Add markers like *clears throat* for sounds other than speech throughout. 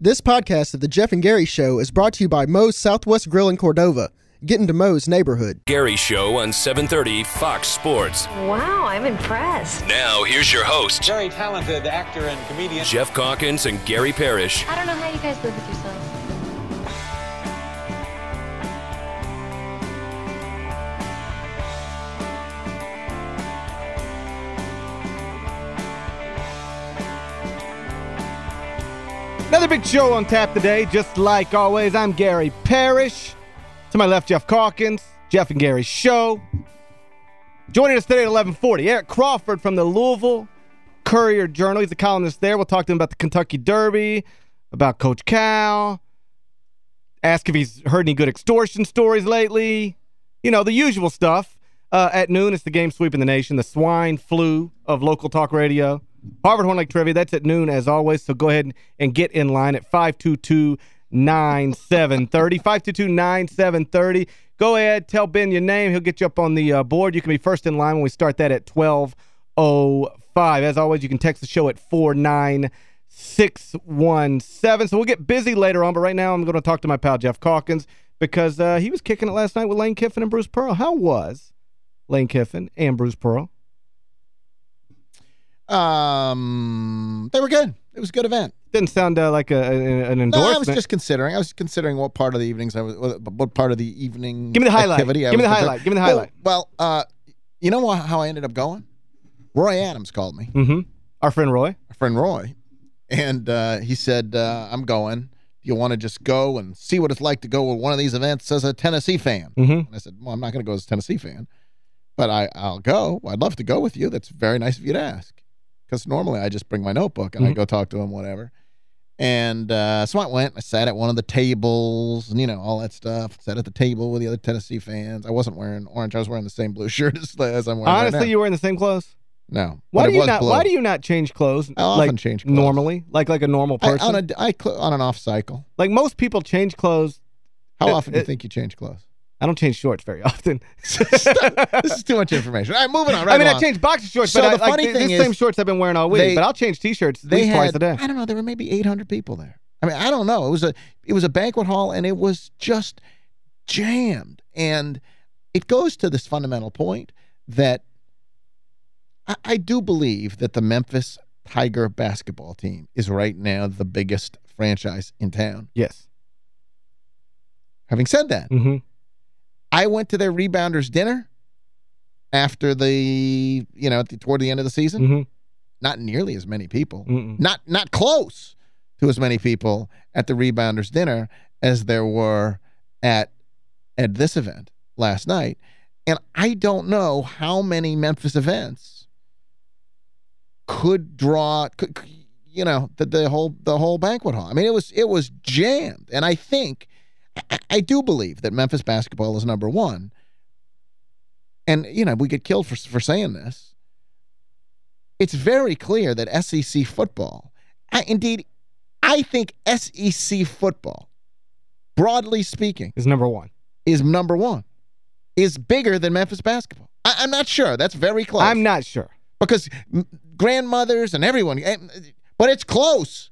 This podcast of the Geoff and Gary Show is brought to you by Moe's Southwest Grill in Cordova. Get into Moe's neighborhood. Gary Show on 730 Fox Sports. Wow, I'm impressed. Now, here's your host, Very talented actor and comedian. Geoff Calkins and Gary Parrish. I don't know how you guys live with yourselves. Another big show on tap today. Just like always, I'm Gary Parrish. To my left, Geoff Calkins. Geoff and Gary Show. Joining us today at 1140, Eric Crawford from the Louisville Courier-Journal. He's a columnist there. We'll talk to him about the Kentucky Derby, about Coach Cal, ask if he's heard any good extortion stories lately. You know, the usual stuff. Uh, at noon, it's the game sweeping the nation, the swine flu of local talk radio. Harvard Horn Lake Trivia, that's at noon as always, so go ahead and get in line at 522-9730. 522-9730. Go ahead, tell Ben your name. He'll get you up on the uh, board. You can be first in line when we start that at 1205. As always, you can text the show at 49617. So we'll get busy later on, but right now I'm going to talk to my pal Geoff Calkins because uh, he was kicking it last night with Lane Kiffin and Bruce Pearl. How was Lane Kiffin and Bruce Pearl? Um, they were good. It was a good event. Didn't sound uh, like a, an endorsement. No, I was just considering. I was considering what part of the evenings I was, what part of the evening Give me the highlight. Give me the considering. highlight. Give me the highlight. Well, well uh, you know how I ended up going? Roy Adams called me, Mm-hmm. Our friend Roy. our friend Roy, and uh, he said, uh, I'm going. Do you want to just go and see what it's like to go with one of these events as a Tennessee fan? Mm-hmm. And I said, well, I'm not going to go as a Tennessee fan, but I, I'll go. I'd love to go with you. That's very nice of you to ask. Because normally I just bring my notebook and I Mhm. go talk to him, whatever. And uh, so I went. I sat at one of the tables and, you know, all that stuff. Sat at the table with the other Tennessee fans. I wasn't wearing orange. I was wearing the same blue *laughs* shirt as, as I'm wearing right Honestly, now. you were in the same clothes? No. Why do you not blue. why do you not change clothes I often like change clothes. normally? Like like a normal I, person? on, a, I on an off cycle. like most people change clothes. How It- often do you it- think you change clothes? I don't change shorts very often. *laughs* *laughs* this is too much information. All right, moving on. Right I mean, I along. change boxer shorts, So but the like, funny th- thing is same shorts I've been wearing all week, they- but I'll change T-shirts at least had, twice a day. I don't know. There were maybe 800 people there. I mean, I don't know. It was a it was a banquet hall, and it was just jammed. And it goes to this fundamental point that I, I do believe that the Memphis Tiger basketball team is right now the biggest franchise in town. Yes. Having said that, Mm-hmm. I went to their rebounders dinner after the you know at the, toward the end of the season. Mm-hmm. Not nearly as many people. Mm-mm. not not close to as many people at the rebounders dinner as there were at at this event last night and i don't know how many memphis events could draw could, could- you know the, the whole the whole banquet hall i mean it was it was jammed and i think I, do believe that memphis basketball is number one and you know we get killed for for saying this it's very clear that SEC football, I, indeed, I think SEC football, broadly speaking, Is number one. is number one, is bigger than Memphis basketball. I, I'm not sure. That's very close. I'm not sure. because grandmothers and everyone, but it's close.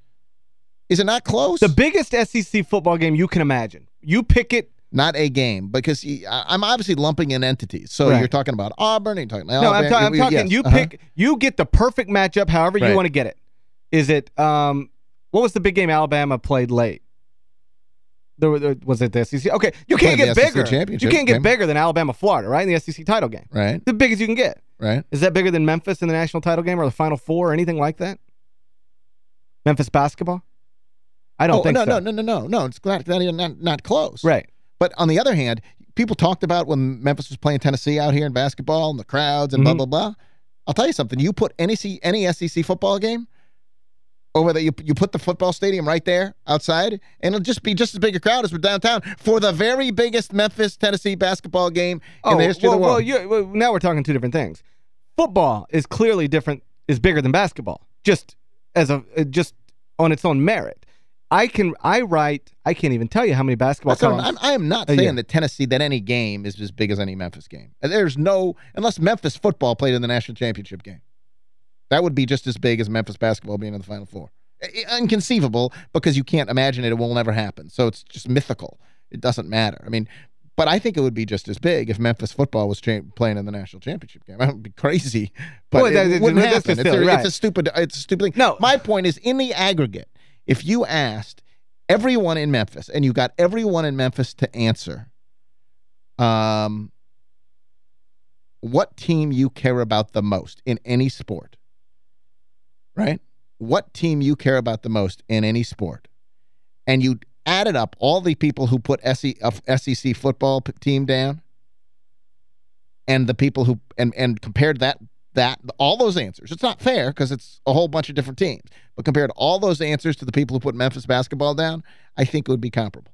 Is it not close? The biggest SEC football game you can imagine. You pick it. not a game because I'm obviously lumping in entities. So Right. you're talking about Auburn. You're talking No, I'm, ta- I'm talking. you pick. You get the perfect matchup. However you want to get it. Is it? Um, what was the big game Alabama played late? There, there- was it the SEC? Okay, you can't get bigger. You can't get game. bigger than Alabama Florida, right? In the SEC title game, right, the biggest you can get. right. Is that bigger than Memphis in the national title game or the Final Four or anything like that? Memphis basketball? I don't oh, think no, so. no, no, no, no, no. It's not, not, not, not close. Right. But on the other hand, people talked about when Memphis was playing Tennessee out here in basketball and the crowds and Mhm. blah, blah, blah. I'll tell you something. You put any any SEC football game over there, you, you put the football stadium right there outside, and it'll just be just as big a crowd as we're downtown for the very biggest Memphis, Tennessee basketball game in the history Oh, well, of the well, world. you, well, now we're talking two different things. Football is clearly different, is bigger than basketball, just as a just on its own merit. I can I write I can't even tell you how many basketball That's I'm- columns. I'm, I am not saying year. that Tennessee, that any game is as big as any Memphis game. There's no, unless Memphis football played in the national championship game. That would be just as big as Memphis basketball being in the Final Four. inconceivable because you can't imagine it. It will never happen. So it's just mythical. It doesn't matter. I mean, but I think it would be just as big if Memphis football was playing in the national championship game. *laughs* That would be crazy, but Well, that- it wouldn't happen. It's, a, it's a stupid. It's a stupid thing. No. my point is in the aggregate. If you asked everyone in Memphis and you got everyone in Memphis to answer, um, what team you care about the most in any sport, right? What team you care about the most in any sport, and you added up all the people who put SEC football team down, and the people who and and compared that that all those answers. It's not fair because it's a whole bunch of different teams, but compared all those answers to the people who put Memphis basketball down, I think it would be comparable.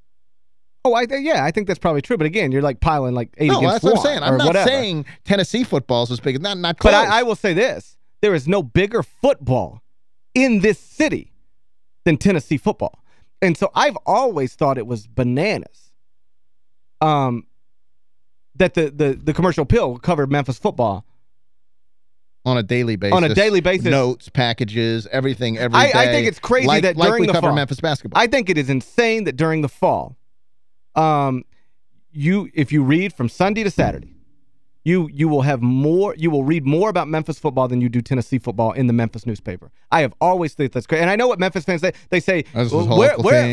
Oh, I th- yeah, I think that's probably true. But again, you're like piling like eight No, against that's what I'm saying. I'm not whatever. saying Tennessee football is as big. Not not close. But I, I will say this. There is no bigger football in this city than Tennessee football. And so I've always thought it was bananas um, that the, the, the commercial appeal covered Memphis football. On a daily basis. On a daily basis. Notes, packages, everything, every I- I think it's crazy like, that like during we the cover fall- Memphis basketball. I think it is insane that during the fall, um, you if you read from Sunday to Saturday, you you will have more you will read more about Memphis football than you do Tennessee football in the Memphis newspaper. I have always thought that's great. And I know what Memphis fans say. They say well,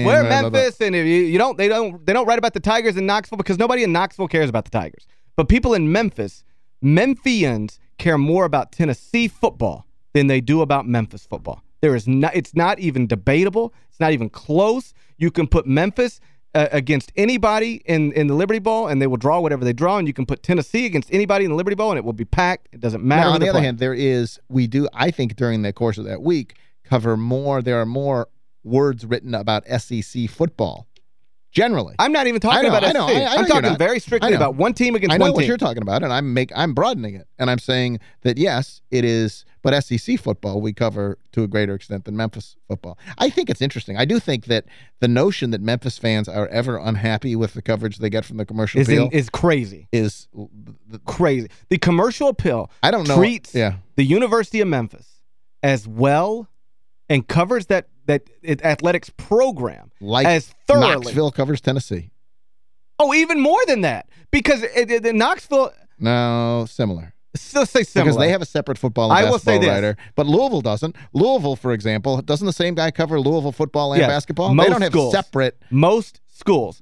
we're. Memphis and if you, you don't they don't they don't write about the Tigers in Knoxville because nobody in Knoxville cares about the Tigers. But people in Memphis, Memphians care more about Tennessee football than they do about Memphis football. There is not it's not even debatable. It's not even close. You can put Memphis uh, against anybody in in the Liberty Bowl and they will draw whatever they draw and you can put Tennessee against anybody in the Liberty Bowl and it will be packed. It doesn't matter. Now, on the other play. hand, there is, we do, I think during the course of that week, cover more, there are more words written about SEC football, generally. I'm not even talking I know, about I know, SC. I- I know I'm talking very strictly about one team against I know what team. you're talking about, and I'm make I'm broadening it, and I'm saying that yes, it is, but SEC football we cover to a greater extent than Memphis football. I think it's interesting. I do think that the notion that Memphis fans are ever unhappy with the coverage they get from the commercial is appeal in, is crazy. is, the, Crazy. The commercial appeal I don't know. treats Yeah. the University of Memphis as well and covers that that it, athletics program like as thoroughly. Knoxville covers Tennessee. Oh, even more than that. Because it, it, Knoxville, No, similar. let's say similar. Because they have a separate football and I will say basketball this. writer. But Louisville doesn't. Louisville, for example, doesn't the same guy cover Louisville football and Yes, basketball? most They don't have schools. separate. most schools,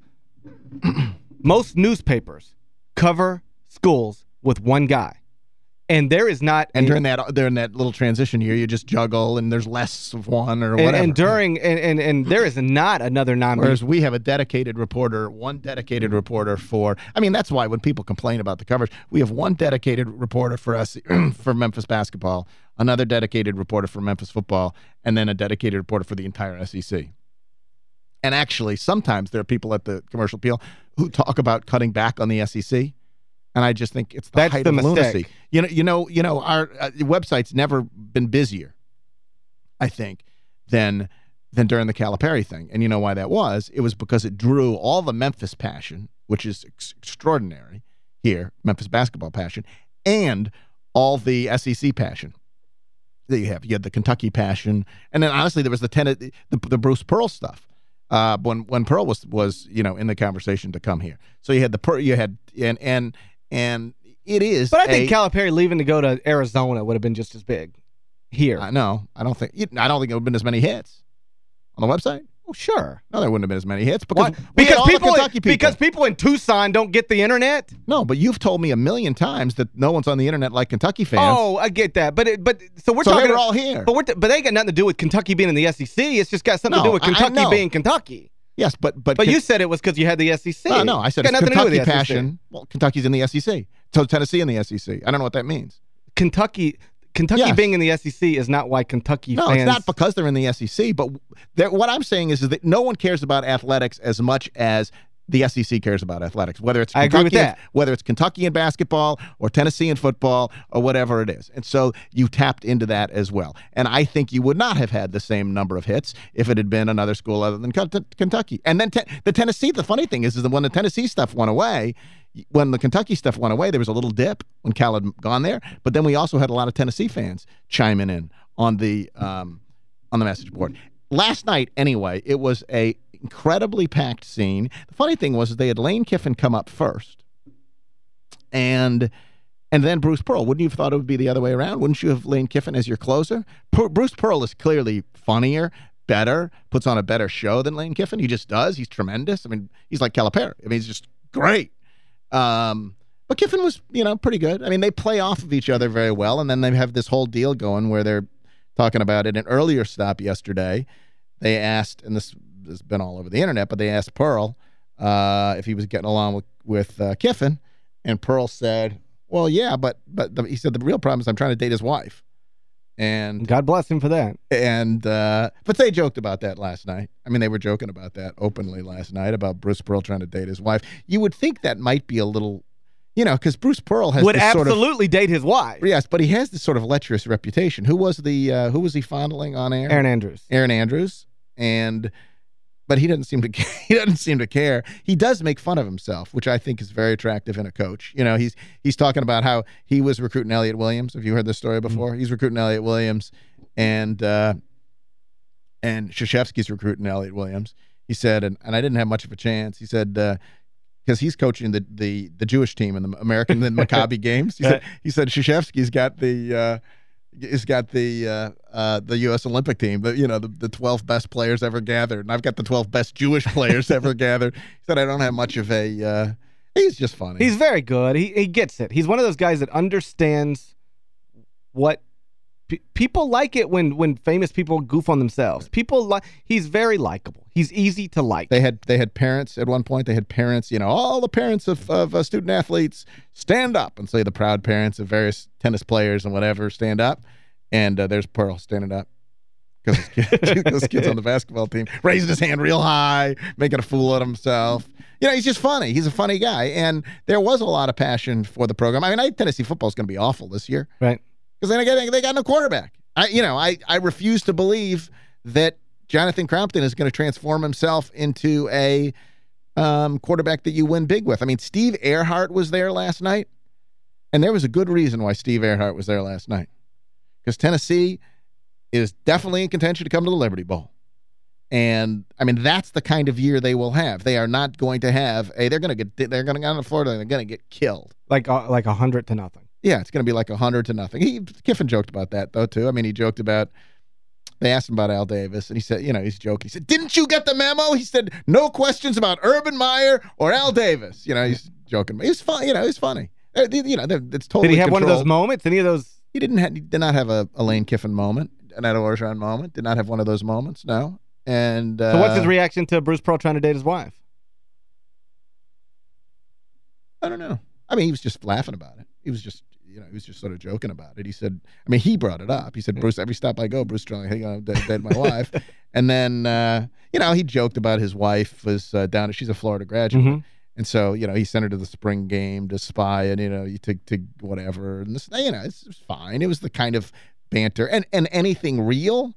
*clears throat* most newspapers cover schools with one guy. And there is not And a- during that during that little transition year, you just juggle and there's less of one or and, whatever. and during and, and and there is not another non Whereas we have a dedicated reporter, one dedicated reporter for, I mean, that's why when people complain about the coverage, we have one dedicated reporter for us, *clears throat* for Memphis basketball, another dedicated reporter for Memphis football, and then a dedicated reporter for the entire SEC. And actually, sometimes there are people at the commercial appeal who talk about cutting back on the SEC. And I just think it's the That's height the of mistake. lunacy. You know, you know, you know, our uh, website's never been busier, I think, than than during the Calipari thing. And you know why that was? It was because it drew all the Memphis passion, which is ex extraordinary here, Memphis basketball passion, and all the SEC passion that you have. You had the Kentucky passion, and then honestly, there was the ten, the, the Bruce Pearl stuff. Uh, when when Pearl was was you know in the conversation to come here, so you had the Pearl, you had and and and it is. But I think a- Calipari leaving to go to Arizona would have been just as big here. I know. I don't think. I don't think it would have been as many hits on the website. oh, sure. No, there wouldn't have been as many hits because Why? we had Because people, Kentucky people. because people in Tucson don't get the internet. no, but you've told me a million times that no one's on the internet like Kentucky fans. Oh, I get that. But it, but so we're so talking they were all here. But we're but they got nothing to do with Kentucky being in the SEC. It's just got something to do with Kentucky being Kentucky. Yes, but but But you said it was because you had the SEC. no, no. I said it's nothing to do with Kentucky passion. Well, Kentucky's in the SEC. So Tennessee in the SEC. I don't know what that means. Kentucky Kentucky Yes. being in the SEC is not why Kentucky No, fans it's not because they're in the SEC. But what I'm saying is, is that no one cares about athletics as much as the SEC cares about athletics, whether it's I agree with Kentucky that. whether it's Kentucky in basketball or Tennessee in football or whatever it is. And so you tapped into that as well. And I think you would not have had the same number of hits if it had been another school other than Kentucky. And then te- the Tennessee, the funny thing is, is that when the Tennessee stuff went away, when the Kentucky stuff went away, there was a little dip when Cal had gone there. But then we also had a lot of Tennessee fans chiming in on the um, on the message board. last night, anyway, it was a incredibly packed scene. The funny thing was they had Lane Kiffin come up first. And and then Bruce Pearl. Wouldn't you have thought it would be the other way around? Wouldn't you have Lane Kiffin as your closer? Per Bruce Pearl is clearly funnier, better, puts on a better show than Lane Kiffin. He just does. He's tremendous. I mean, he's like Calipari. I mean, he's just great. Um, but Kiffin was, you know, pretty good. I mean, they play off of each other very well, and then they have this whole deal going where they're talking about it. An earlier stop yesterday, they asked, and this has been all over the internet, but they asked Pearl uh, if he was getting along with, with uh, Kiffin, and Pearl said, well, yeah, but but the, he said the real problem is I'm trying to date his wife. And God bless him for that. And uh, but they joked about that last night. I mean, they were joking about that openly last night about Bruce Pearl trying to date his wife. You would think that might be a little, you know, because Bruce Pearl has would this sort of- absolutely date his wife. yes, but he has this sort of lecherous reputation. Who was the uh, who was he fondling on air? Erin Andrews. Erin Andrews, and but he doesn't seem to *laughs* he doesn't seem to care. He does make fun of himself, which I think is very attractive in a coach. You know, he's he's talking about how he was recruiting Elliot Williams. Have you heard this story before? He's recruiting Elliot Williams, and uh, and Krzyzewski's recruiting Elliot Williams. He said, and, and I didn't have much of a chance. He said. Uh, because he's coaching the, the the Jewish team in the American the *laughs* Maccabi games. He said he said Krzyzewski's got the uh, has got the uh, uh, the U.S. Olympic team, the you know the, the 12 best players ever gathered, and I've got the 12 best Jewish players ever *laughs* gathered. He said I don't have much of a. Uh, he's just funny. He's very good. He he gets it. He's one of those guys that understands what pe people like it when when famous people goof on themselves. People like he's very likable. He's easy to like. They had they had parents at one point. They had parents, you know, all the parents of, of uh, student athletes stand up and say the proud parents of various tennis players and whatever stand up. And uh, there's Pearl standing up because kid, *laughs* those kids on the basketball team raising his hand real high, making a fool of himself. You know, he's just funny. He's a funny guy. And there was a lot of passion for the program. I mean, I Tennessee football is going to be awful this year. Right. Because they, got, they got no quarterback. I, you know, I, I refuse to believe that Jonathan Crompton is going to transform himself into a um, quarterback that you win big with. I mean, Steve Ehrhart was there last night, and there was a good reason why Steve Ehrhart was there last night. Because Tennessee is definitely in contention to come to the Liberty Bowl. And I mean, that's the kind of year they will have. They are not going to have a, they're going to get, they're going to go to Florida and they're going to get killed. Like, uh, like a hundred to nothing. Yeah, it's going to be like a hundred to nothing. He Kiffin joked about that though too. I mean, he joked about they asked him about Al Davis, and he said, you know, he's joking. He said, "Didn't you get the memo?" He said, "No questions about Urban Meyer or Al Davis." You know, he's joking. He's fun. You know, he's funny. Uh, You know, it's totally. Did he have one of those moments? Any of those? He didn't. Have, he did not have a, Lane Kiffin moment, an Ed Orgeron moment. Did not have one of those moments. No. And uh, So what's his reaction to Bruce Pearl trying to date his wife? I don't know. I mean, he was just laughing about it. He was just, you know, he was just sort of joking about it. He said, I mean, he brought it up. He said, Bruce, every stop I go, Bruce Strong, hey, I'm dead, dead my *laughs* wife. And then, uh, you know, he joked about his wife was uh, down, she's a Florida graduate. Mhm. And so, you know, he sent her to the spring game to spy and, you know, to, to whatever. And this, you know, it's, it's fine. It was the kind of banter. And, and anything real?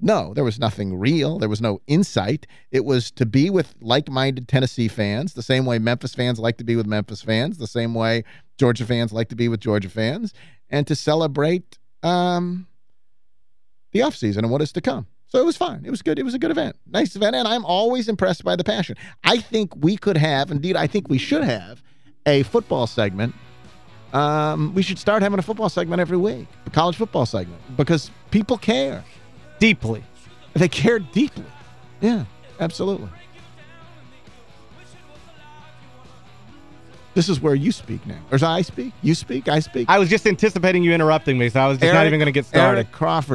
No, there was nothing real. There was no insight. It was to be with like-minded Tennessee fans, the same way Memphis fans like to be with Memphis fans, the same way Georgia fans like to be with Georgia fans, and to celebrate um, the offseason and what is to come. So it was fine. It was good. It was a good event. Nice event, and I'm always impressed by the passion. I think we could have, indeed, I think we should have a football segment. Um, we should start having a football segment every week, a college football segment, because people care. Deeply. They care deeply. Yeah, absolutely. This is where you speak now. Or I speak? You speak? I speak? I was just anticipating you interrupting me, so I was just not even going to get started. Eric Crawford.